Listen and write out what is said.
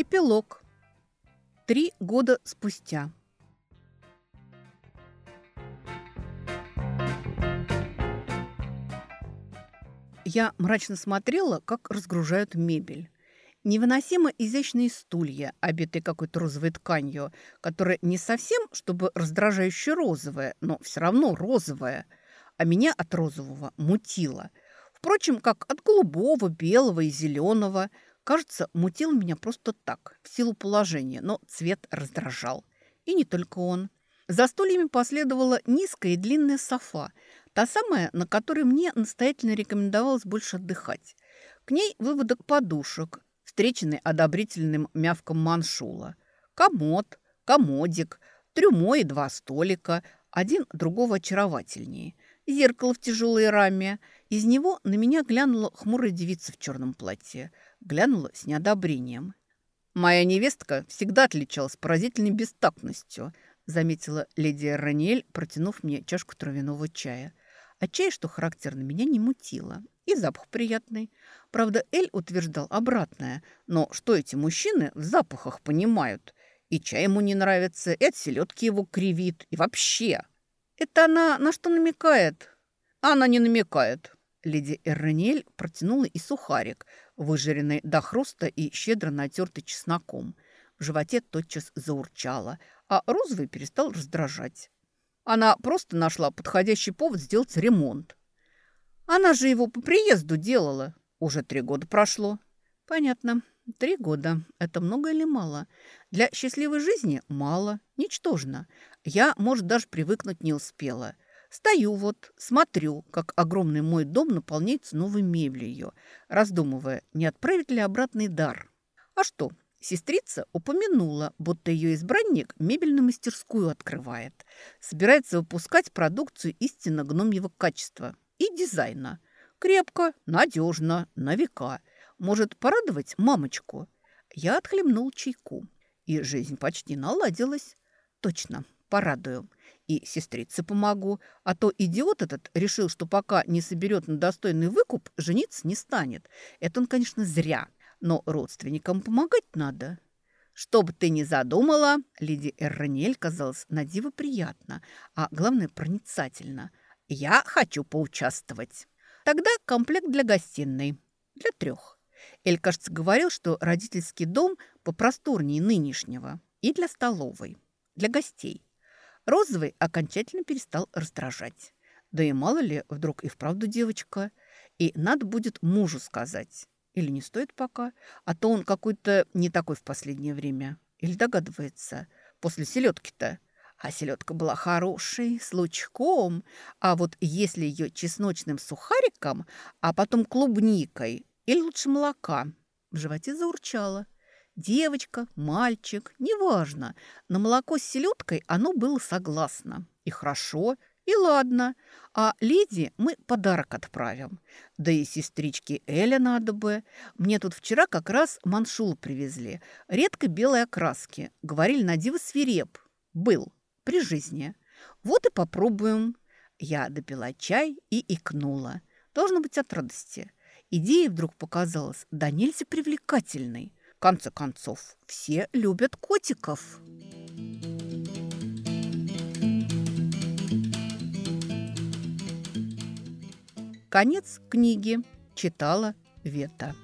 Эпилог. Три года спустя. Я мрачно смотрела, как разгружают мебель. Невыносимо изящные стулья, обитые какой-то розовой тканью, которая не совсем, чтобы раздражающе розовая, но все равно розовая, а меня от розового мутило. Впрочем, как от голубого, белого и зеленого. Кажется, мутило меня просто так, в силу положения, но цвет раздражал. И не только он. За стульями последовала низкая и длинная софа, та самая, на которой мне настоятельно рекомендовалось больше отдыхать. К ней выводок подушек, встреченный одобрительным мявком маншула. Комод, комодик, трюмо и два столика, один другого очаровательнее. Зеркало в тяжелой раме. Из него на меня глянула хмурая девица в черном платье. Глянула с неодобрением. «Моя невестка всегда отличалась поразительной бестактностью», заметила леди Раниэль, протянув мне чашку травяного чая. А чай, что характерно, меня не мутило. И запах приятный. Правда, Эль утверждал обратное. Но что эти мужчины в запахах понимают? И чай ему не нравится, и от селедки его кривит, и вообще. Это она на что намекает? Она не намекает. Леди Эрнель протянула и сухарик, выжаренный до хруста и щедро натертый чесноком. В животе тотчас заурчало, а розовый перестал раздражать. Она просто нашла подходящий повод сделать ремонт. Она же его по приезду делала. Уже три года прошло. Понятно. Три года. Это много или мало? Для счастливой жизни мало, ничтожно. Я, может, даже привыкнуть не успела. Стою вот, смотрю, как огромный мой дом наполняется новой мебелью, раздумывая, не отправить ли обратный дар. А что, Сестрица упомянула, будто ее избранник мебельную мастерскую открывает. Собирается выпускать продукцию истинно гномьего качества и дизайна. Крепко, надежно, на века. Может порадовать мамочку? Я отхлебнул чайку, и жизнь почти наладилась. Точно, порадую. И сестрице помогу. А то идиот этот решил, что пока не соберет на достойный выкуп, жениться не станет. Это он, конечно, зря. Но родственникам помогать надо. Что бы ты ни задумала, леди Эрронель казалась на диво приятно, а главное проницательно. Я хочу поучаствовать. Тогда комплект для гостиной. Для трех. Эль, кажется, говорил, что родительский дом попросторнее нынешнего. И для столовой. Для гостей. Розовый окончательно перестал раздражать. Да и мало ли, вдруг и вправду девочка. И надо будет мужу сказать. Или не стоит пока. А то он какой-то не такой в последнее время. Или догадывается. После селедки-то. А селедка была хорошей, с лучком. А вот если ее чесночным сухариком, а потом клубникой или лучше молока, в животе заурчало. Девочка, мальчик, неважно. На молоко с селедкой оно было согласно. И хорошо, и ладно. А леди мы подарок отправим. Да и сестричке Эля надо бы. Мне тут вчера как раз маншул привезли. Редко белой окраски. Говорили, на диво свиреп. Был при жизни. Вот и попробуем. Я допила чай и икнула. Должно быть от радости. Идея вдруг показалась да нельзя привлекательной. Конце концов, все любят котиков. Конец книги. Читала Вета.